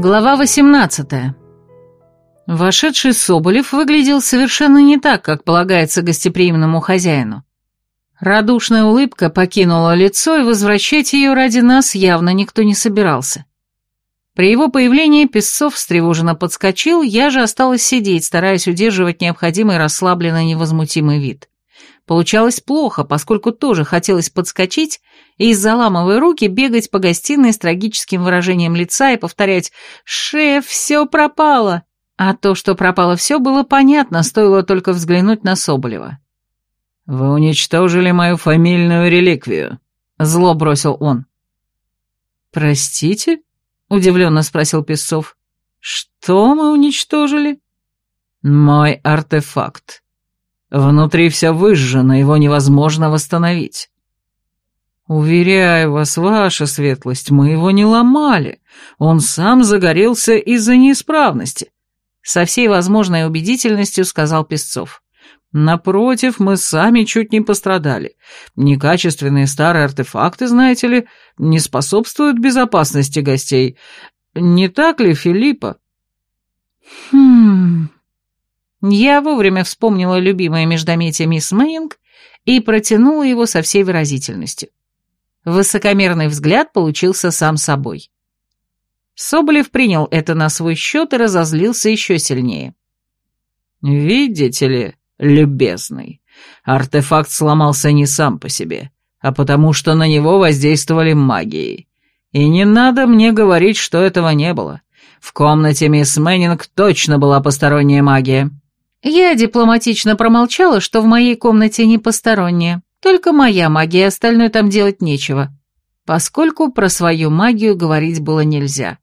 Глава 18 Вошедший Соболев выглядел совершенно не так, как полагается гостеприимному хозяину. Радушная улыбка покинула лицо, и возвращать ее ради нас явно никто не собирался. При его появлении Песцов встревоженно подскочил, я же осталась сидеть, стараясь удерживать необходимый расслабленный невозмутимый вид. Получалось плохо, поскольку тоже хотелось подскочить и, заламывая руки, бегать по гостиной с трагическим выражением лица и повторять «Шеф, все пропало!» А то, что пропало все, было понятно, стоило только взглянуть на Соболева. «Вы уничтожили мою фамильную реликвию», — зло бросил он. «Простите?» — удивленно спросил Песцов. «Что мы уничтожили?» «Мой артефакт», Внутри все выжжено, его невозможно восстановить. Уверяю вас, ваша светлость, мы его не ломали. Он сам загорелся из-за неисправности. Со всей возможной убедительностью сказал Песцов. Напротив, мы сами чуть не пострадали. Некачественные старые артефакты, знаете ли, не способствуют безопасности гостей. Не так ли, Филиппа? Хм... Я вовремя вспомнила любимое междометие мисс Мэннинг и протянула его со всей выразительностью. Высокомерный взгляд получился сам собой. Соболев принял это на свой счет и разозлился еще сильнее. «Видите ли, любезный, артефакт сломался не сам по себе, а потому что на него воздействовали магией. И не надо мне говорить, что этого не было. В комнате мисс Мэннинг точно была посторонняя магия». Я дипломатично промолчала, что в моей комнате не посторонняя, только моя магия, остальное там делать нечего, поскольку про свою магию говорить было нельзя.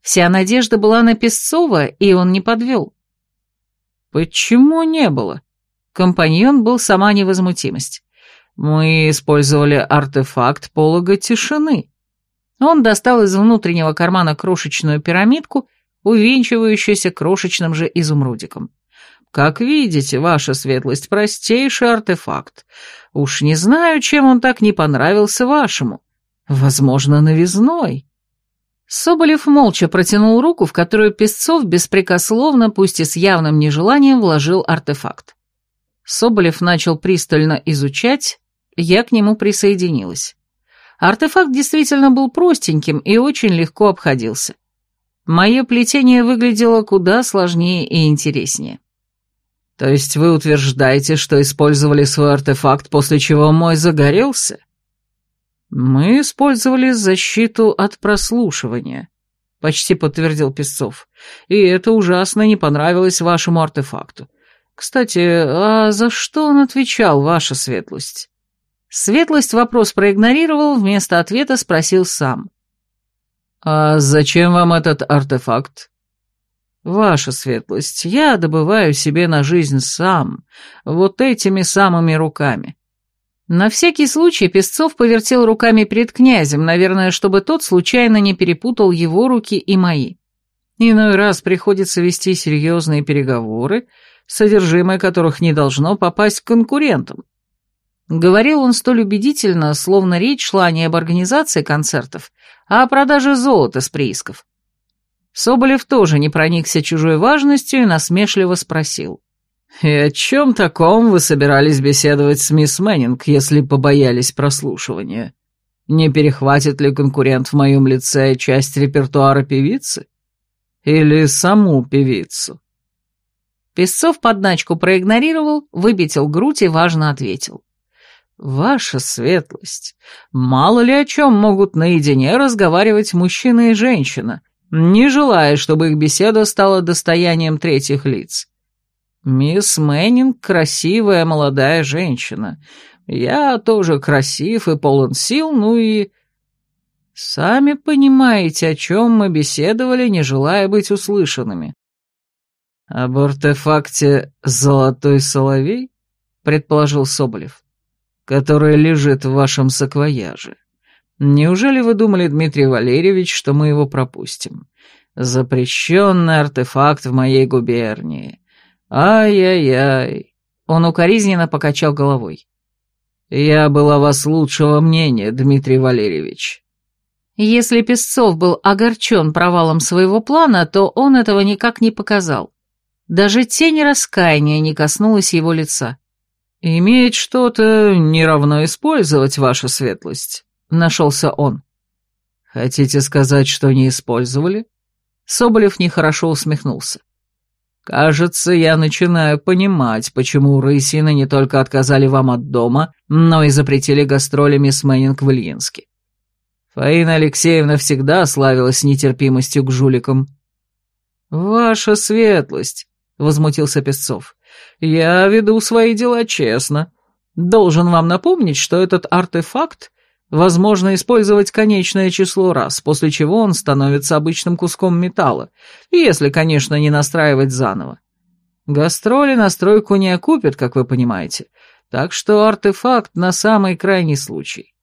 Вся надежда была на Песцова, и он не подвел. «Почему не было?» Компаньон был сама невозмутимость. «Мы использовали артефакт полога тишины». Он достал из внутреннего кармана крошечную пирамидку, увенчивающуюся крошечным же изумрудиком. Как видите, ваша светлость, простейший артефакт. Уж не знаю, чем он так не понравился вашему. Возможно, новизной». Соболев молча протянул руку, в которую Песцов беспрекословно, пусть и с явным нежеланием, вложил артефакт. Соболев начал пристально изучать, я к нему присоединилась. Артефакт действительно был простеньким и очень легко обходился. Мое плетение выглядело куда сложнее и интереснее. То есть вы утверждаете, что использовали свой артефакт, после чего мой загорелся? Мы использовали защиту от прослушивания, почти подтвердил Песцов. И это ужасно не понравилось вашему артефакту. Кстати, а за что он отвечал, ваша светлость? Светлость вопрос проигнорировал, вместо ответа спросил сам. «А зачем вам этот артефакт?» «Ваша светлость, я добываю себе на жизнь сам, вот этими самыми руками». На всякий случай Песцов повертел руками перед князем, наверное, чтобы тот случайно не перепутал его руки и мои. Иной раз приходится вести серьезные переговоры, содержимое которых не должно попасть к конкурентам. Говорил он столь убедительно, словно речь шла не об организации концертов, а о продаже золота с приисков. Соболев тоже не проникся чужой важностью и насмешливо спросил. «И о чем таком вы собирались беседовать с мисс Мэннинг, если побоялись прослушивания? Не перехватит ли конкурент в моем лице часть репертуара певицы? Или саму певицу?» Песцов подначку проигнорировал, выпятил грудь и важно ответил. «Ваша светлость, мало ли о чем могут наедине разговаривать мужчина и женщина, не желая, чтобы их беседа стала достоянием третьих лиц. Мисс Мэннинг — красивая молодая женщина. Я тоже красив и полон сил, ну и... Сами понимаете, о чем мы беседовали, не желая быть услышанными. «Об артефакте «Золотой соловей», — предположил Соболев, — «который лежит в вашем саквояже». Неужели вы думали, Дмитрий Валерьевич, что мы его пропустим? Запрещенный артефакт в моей губернии. Ай-яй-яй. Он укоризненно покачал головой. Я был о вас лучшего мнения, Дмитрий Валерьевич. Если Песцов был огорчен провалом своего плана, то он этого никак не показал. Даже тень раскаяния не коснулась его лица. «Иметь что-то не равно использовать, ваша светлость», — нашелся он. «Хотите сказать, что не использовали?» Соболев нехорошо усмехнулся. «Кажется, я начинаю понимать, почему у Рысина не только отказали вам от дома, но и запретили гастроли мисс Мэннинг в Ильинске. Фаина Алексеевна всегда славилась нетерпимостью к жуликам. «Ваша светлость», — возмутился Песцов, — «я веду свои дела честно. Должен вам напомнить, что этот артефакт возможно использовать конечное число раз, после чего он становится обычным куском металла, если, конечно, не настраивать заново. Гастроли настройку не окупят, как вы понимаете, так что артефакт на самый крайний случай.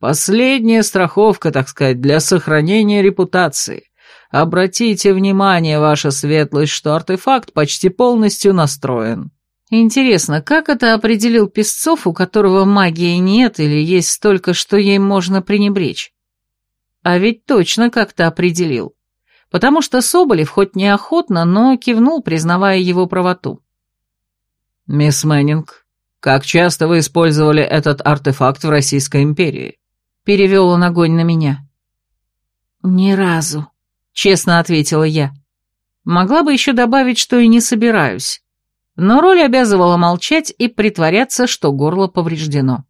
Последняя страховка, так сказать, для сохранения репутации. Обратите внимание, ваша светлость, что артефакт почти полностью настроен. Интересно, как это определил Песцов, у которого магии нет или есть столько, что ей можно пренебречь? А ведь точно как-то определил. Потому что Соболев хоть неохотно, но кивнул, признавая его правоту. «Мисс Мэннинг, как часто вы использовали этот артефакт в Российской империи?» перевел он огонь на меня. «Ни разу», — честно ответила я. Могла бы еще добавить, что и не собираюсь, но роль обязывала молчать и притворяться, что горло повреждено.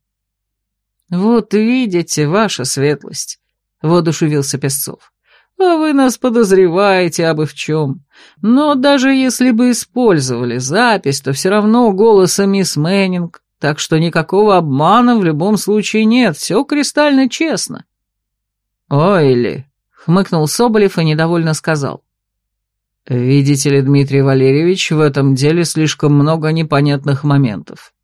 «Вот видите, ваша светлость», — воодушевился Песцов. «А вы нас подозреваете абы в чем. Но даже если бы использовали запись, то все равно голоса мисс Мэннинг так что никакого обмана в любом случае нет, все кристально честно». «Ой ли», — хмыкнул Соболев и недовольно сказал. «Видите ли, Дмитрий Валерьевич, в этом деле слишком много непонятных моментов».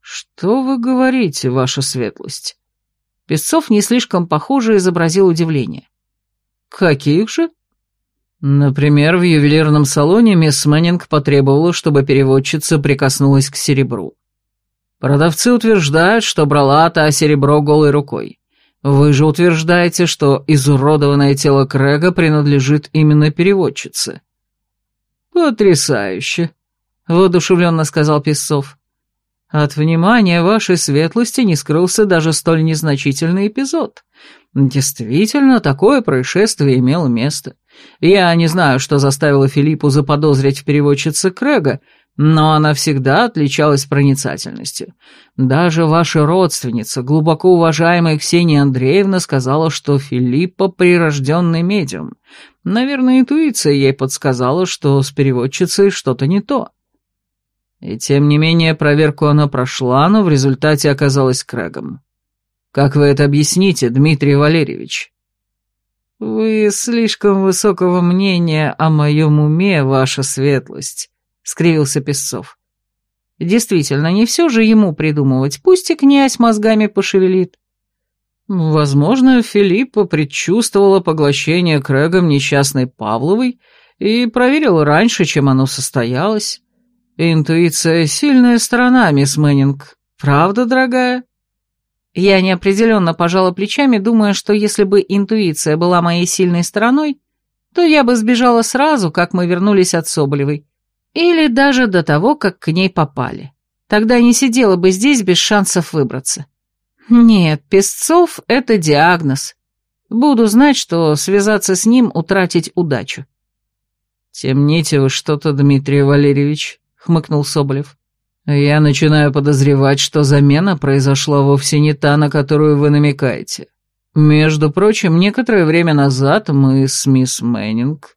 «Что вы говорите, ваша светлость?» Песцов не слишком похоже изобразил удивление. «Каких же?» Например, в ювелирном салоне мисс Мэннинг потребовала, чтобы переводчица прикоснулась к серебру. Продавцы утверждают, что брала та серебро голой рукой. Вы же утверждаете, что изуродованное тело Крэга принадлежит именно переводчице. Потрясающе, воодушевленно сказал Песцов. От внимания вашей светлости не скрылся даже столь незначительный эпизод. Действительно, такое происшествие имело место. Я не знаю, что заставило Филиппу заподозрить в переводчице Крэга, но она всегда отличалась проницательностью. Даже ваша родственница, глубоко уважаемая Ксения Андреевна, сказала, что Филиппа прирожденный медиум. Наверное, интуиция ей подсказала, что с переводчицей что-то не то. И тем не менее проверку она прошла, но в результате оказалась Крэгом. Как вы это объясните, Дмитрий Валерьевич? Вы слишком высокого мнения о моем уме, ваша светлость скривился Песцов. Действительно, не все же ему придумывать, пусть и князь мозгами пошевелит. Возможно, Филиппа предчувствовала поглощение Крэгом несчастной Павловой и проверила раньше, чем оно состоялось. Интуиция — сильная сторона, мисс Мэннинг. Правда, дорогая? Я неопределенно пожала плечами, думая, что если бы интуиция была моей сильной стороной, то я бы сбежала сразу, как мы вернулись от Соболевой, или даже до того, как к ней попали. Тогда не сидела бы здесь без шансов выбраться. Нет, Песцов — это диагноз. Буду знать, что связаться с ним — утратить удачу. «Темните вы что-то, Дмитрий Валерьевич», — хмыкнул Соболев. «Я начинаю подозревать, что замена произошла вовсе не та, на которую вы намекаете. Между прочим, некоторое время назад мы с мисс Мэннинг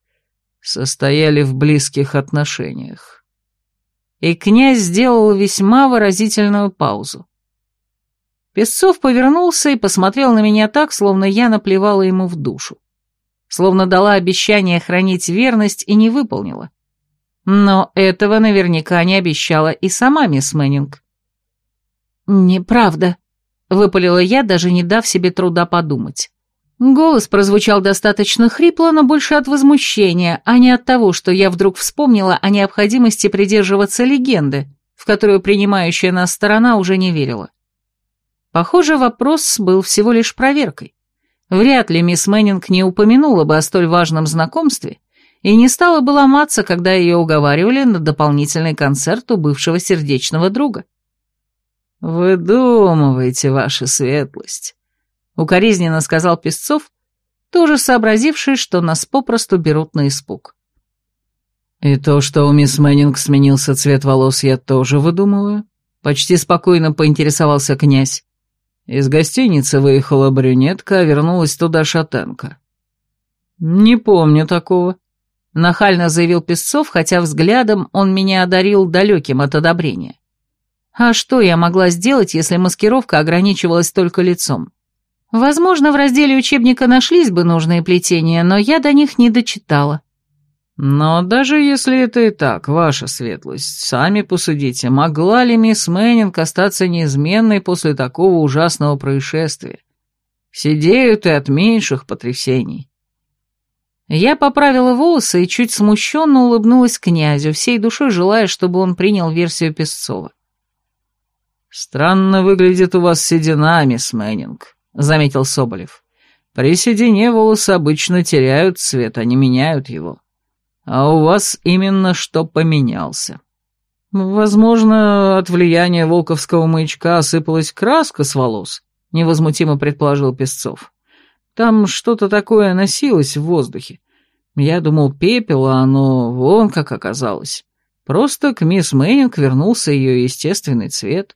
состояли в близких отношениях. И князь сделал весьма выразительную паузу. Песцов повернулся и посмотрел на меня так, словно я наплевала ему в душу. Словно дала обещание хранить верность и не выполнила. Но этого наверняка не обещала и сама мисс Мэннинг. «Неправда», — выпалила я, даже не дав себе труда подумать. Голос прозвучал достаточно хрипло, но больше от возмущения, а не от того, что я вдруг вспомнила о необходимости придерживаться легенды, в которую принимающая нас сторона уже не верила. Похоже, вопрос был всего лишь проверкой. Вряд ли мисс Мэннинг не упомянула бы о столь важном знакомстве и не стала бы ломаться, когда ее уговаривали на дополнительный концерт у бывшего сердечного друга. «Выдумывайте, ваша светлость», — укоризненно сказал Песцов, тоже сообразивший, что нас попросту берут на испуг. «И то, что у мисс Мэннинг сменился цвет волос, я тоже выдумываю?» Почти спокойно поинтересовался князь. Из гостиницы выехала брюнетка, а вернулась туда шатенка. «Не помню такого», — нахально заявил Песцов, хотя взглядом он меня одарил далеким от одобрения. А что я могла сделать, если маскировка ограничивалась только лицом? Возможно, в разделе учебника нашлись бы нужные плетения, но я до них не дочитала. Но даже если это и так, ваша светлость, сами посудите, могла ли мисс Мэннинг остаться неизменной после такого ужасного происшествия? Седеют и от меньших потрясений. Я поправила волосы и чуть смущенно улыбнулась князю, всей душой желая, чтобы он принял версию Песцова. «Странно выглядит у вас седина, мисс Мэннинг», — заметил Соболев. «При седине волосы обычно теряют цвет, не меняют его. А у вас именно что поменялся. Возможно, от влияния волковского маячка осыпалась краска с волос», — невозмутимо предположил Песцов. «Там что-то такое носилось в воздухе. Я думал, пепел, а оно вон как оказалось. Просто к мисс Мэннинг вернулся ее естественный цвет».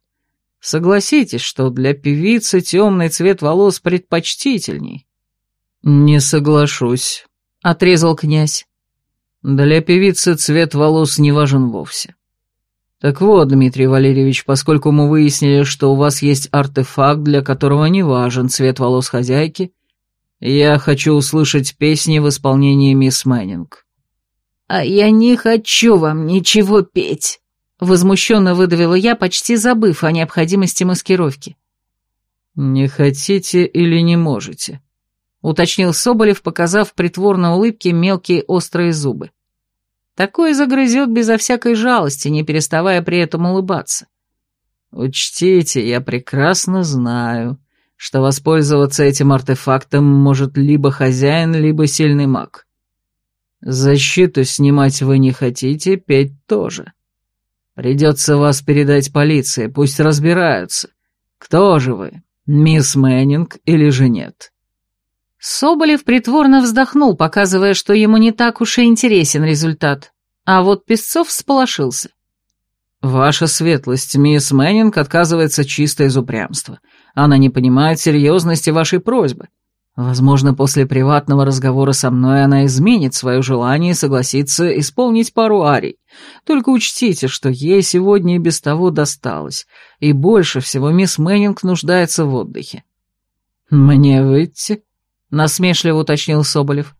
Согласитесь, что для певицы темный цвет волос предпочтительней. Не соглашусь, отрезал князь. Для певицы цвет волос не важен вовсе. Так вот, Дмитрий Валерьевич, поскольку мы выяснили, что у вас есть артефакт, для которого не важен цвет волос хозяйки, я хочу услышать песни в исполнении мисс Мэннинг. А я не хочу вам ничего петь, Возмущенно выдавила я, почти забыв о необходимости маскировки. «Не хотите или не можете?» — уточнил Соболев, показав притворной улыбке мелкие острые зубы. Такое загрызет безо всякой жалости, не переставая при этом улыбаться. «Учтите, я прекрасно знаю, что воспользоваться этим артефактом может либо хозяин, либо сильный маг. Защиту снимать вы не хотите, петь тоже». Придется вас передать полиции, пусть разбираются. Кто же вы, мисс Мэннинг или же нет?» Соболев притворно вздохнул, показывая, что ему не так уж и интересен результат. А вот Песцов всполошился. «Ваша светлость, мисс Мэннинг отказывается чисто из упрямства. Она не понимает серьезности вашей просьбы. Возможно, после приватного разговора со мной она изменит свое желание и согласится исполнить пару арий. Только учтите, что ей сегодня и без того досталось, и больше всего мисс Мэннинг нуждается в отдыхе. «Мне выйти?» — насмешливо уточнил Соболев.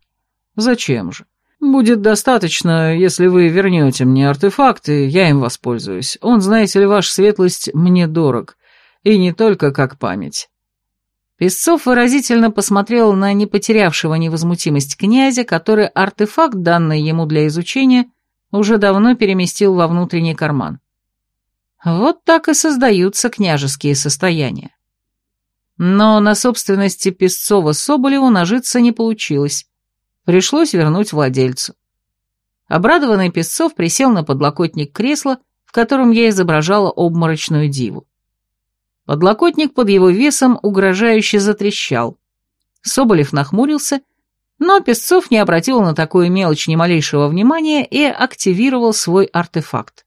«Зачем же? Будет достаточно, если вы вернете мне артефакты, я им воспользуюсь. Он, знаете ли, ваша светлость, мне дорог, и не только как память». Песцов выразительно посмотрел на не потерявшего невозмутимость князя, который артефакт, данный ему для изучения, уже давно переместил во внутренний карман. Вот так и создаются княжеские состояния. Но на собственности Песцова Соболеву нажиться не получилось. Пришлось вернуть владельцу. Обрадованный Песцов присел на подлокотник кресла, в котором я изображала обморочную диву. Подлокотник под его весом угрожающе затрещал. Соболев нахмурился, но Песцов не обратил на такую мелочь ни малейшего внимания и активировал свой артефакт.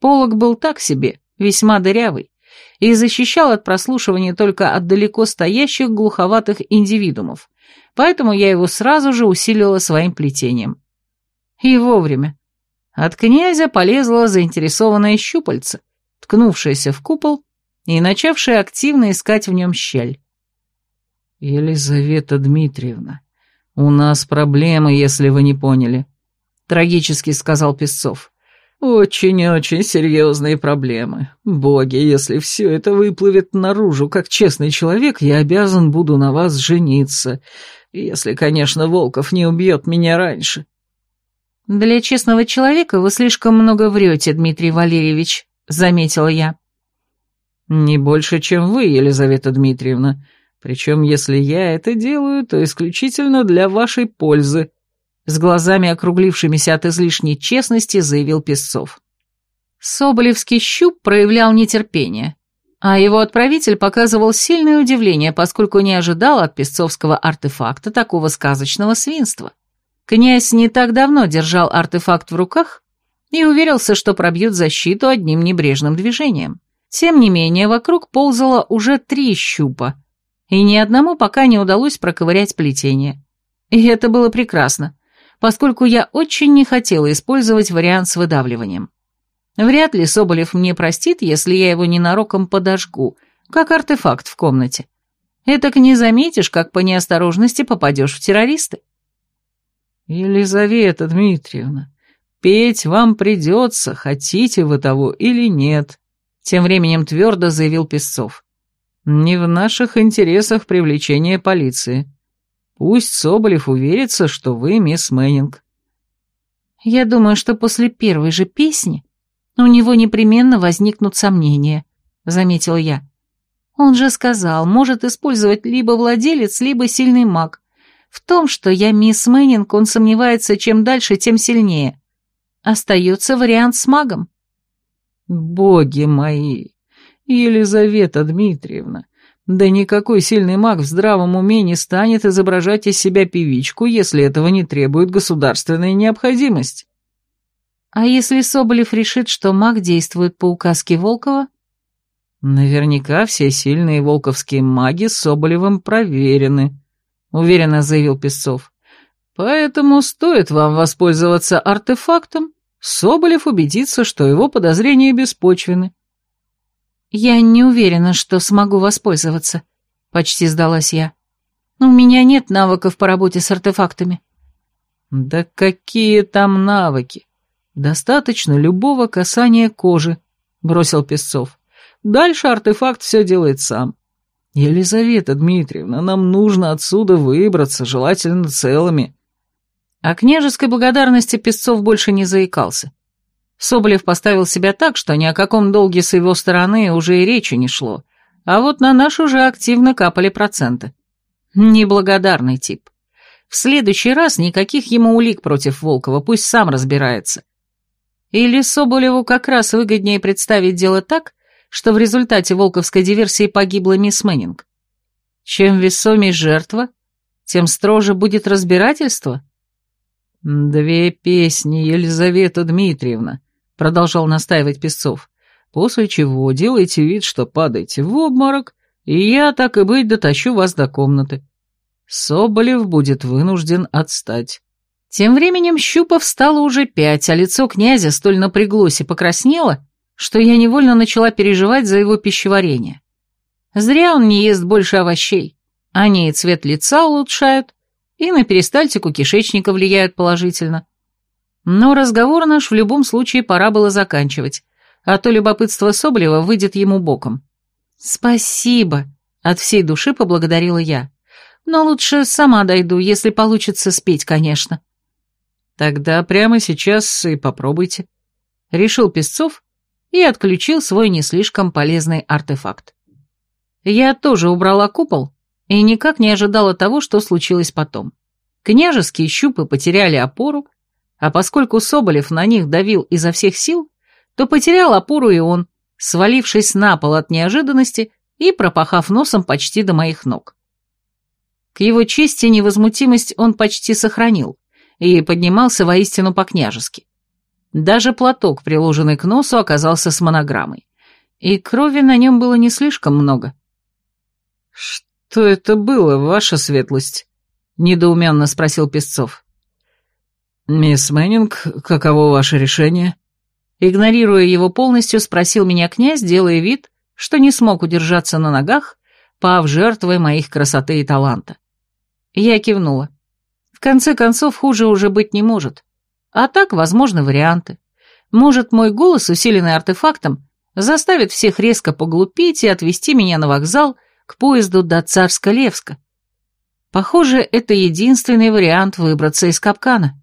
Полог был так себе, весьма дырявый, и защищал от прослушивания только от далеко стоящих глуховатых индивидуумов, поэтому я его сразу же усилила своим плетением. И вовремя. От князя полезла заинтересованная щупальца, ткнувшаяся в купол и начавший активно искать в нем щель. «Елизавета Дмитриевна, у нас проблемы, если вы не поняли», — трагически сказал Песцов. «Очень-очень серьезные проблемы. Боги, если все это выплывет наружу, как честный человек, я обязан буду на вас жениться, если, конечно, Волков не убьет меня раньше». «Для честного человека вы слишком много врете, Дмитрий Валерьевич», — заметила я. «Не больше, чем вы, Елизавета Дмитриевна. Причем, если я это делаю, то исключительно для вашей пользы», с глазами округлившимися от излишней честности заявил Песцов. Соболевский щуп проявлял нетерпение, а его отправитель показывал сильное удивление, поскольку не ожидал от песцовского артефакта такого сказочного свинства. Князь не так давно держал артефакт в руках и уверился, что пробьют защиту одним небрежным движением. Тем не менее, вокруг ползало уже три щупа, и ни одному пока не удалось проковырять плетение. И это было прекрасно, поскольку я очень не хотела использовать вариант с выдавливанием. Вряд ли Соболев мне простит, если я его ненароком подожгу, как артефакт в комнате. Этак не заметишь, как по неосторожности попадешь в террористы. «Елизавета Дмитриевна, петь вам придется, хотите вы того или нет», тем временем твердо заявил Песцов. «Не в наших интересах привлечение полиции. Пусть Соболев уверится, что вы мисс Мэннинг». «Я думаю, что после первой же песни у него непременно возникнут сомнения», — заметил я. «Он же сказал, может использовать либо владелец, либо сильный маг. В том, что я мисс Мэннинг, он сомневается, чем дальше, тем сильнее. Остается вариант с магом». «Боги мои! Елизавета Дмитриевна, да никакой сильный маг в здравом уме не станет изображать из себя певичку, если этого не требует государственная необходимость». «А если Соболев решит, что маг действует по указке Волкова?» «Наверняка все сильные волковские маги с Соболевым проверены», — уверенно заявил Песцов. «Поэтому стоит вам воспользоваться артефактом, Соболев убедится, что его подозрения беспочвены. «Я не уверена, что смогу воспользоваться», — почти сдалась я. «У меня нет навыков по работе с артефактами». «Да какие там навыки? Достаточно любого касания кожи», — бросил Песцов. «Дальше артефакт все делает сам. Елизавета Дмитриевна, нам нужно отсюда выбраться, желательно целыми». О княжеской благодарности Песцов больше не заикался. Соболев поставил себя так, что ни о каком долге с его стороны уже и речи не шло, а вот на наш уже активно капали проценты. Неблагодарный тип. В следующий раз никаких ему улик против Волкова, пусть сам разбирается. Или Соболеву как раз выгоднее представить дело так, что в результате волковской диверсии погибла мисс Мэннинг. Чем весомее жертва, тем строже будет разбирательство. «Две песни, Елизавета Дмитриевна», — продолжал настаивать Песцов, «после чего делайте вид, что падаете в обморок, и я, так и быть, дотащу вас до комнаты. Соболев будет вынужден отстать». Тем временем Щупов стало уже пять, а лицо князя столь напряглось и покраснело, что я невольно начала переживать за его пищеварение. Зря он не ест больше овощей. Они и цвет лица улучшают, и на перистальтику кишечника влияют положительно. Но разговор наш в любом случае пора было заканчивать, а то любопытство Соболева выйдет ему боком. «Спасибо», — от всей души поблагодарила я. «Но лучше сама дойду, если получится спеть, конечно». «Тогда прямо сейчас и попробуйте», — решил Песцов и отключил свой не слишком полезный артефакт. Я тоже убрала купол и никак не ожидала того, что случилось потом. Княжеские щупы потеряли опору, а поскольку Соболев на них давил изо всех сил, то потерял опору и он, свалившись на пол от неожиданности и пропахав носом почти до моих ног. К его чести невозмутимость он почти сохранил и поднимался воистину по-княжески. Даже платок, приложенный к носу, оказался с монограммой, и крови на нем было не слишком много. «Что?» «Что это было, ваша светлость?» — недоуменно спросил Песцов. «Мисс Мэннинг, каково ваше решение?» Игнорируя его полностью, спросил меня князь, делая вид, что не смог удержаться на ногах, пав жертвой моих красоты и таланта. Я кивнула. В конце концов, хуже уже быть не может. А так, возможны варианты. Может, мой голос, усиленный артефактом, заставит всех резко поглупить и отвести меня на вокзал, к поезду до Царска-Левска. Похоже, это единственный вариант выбраться из капкана.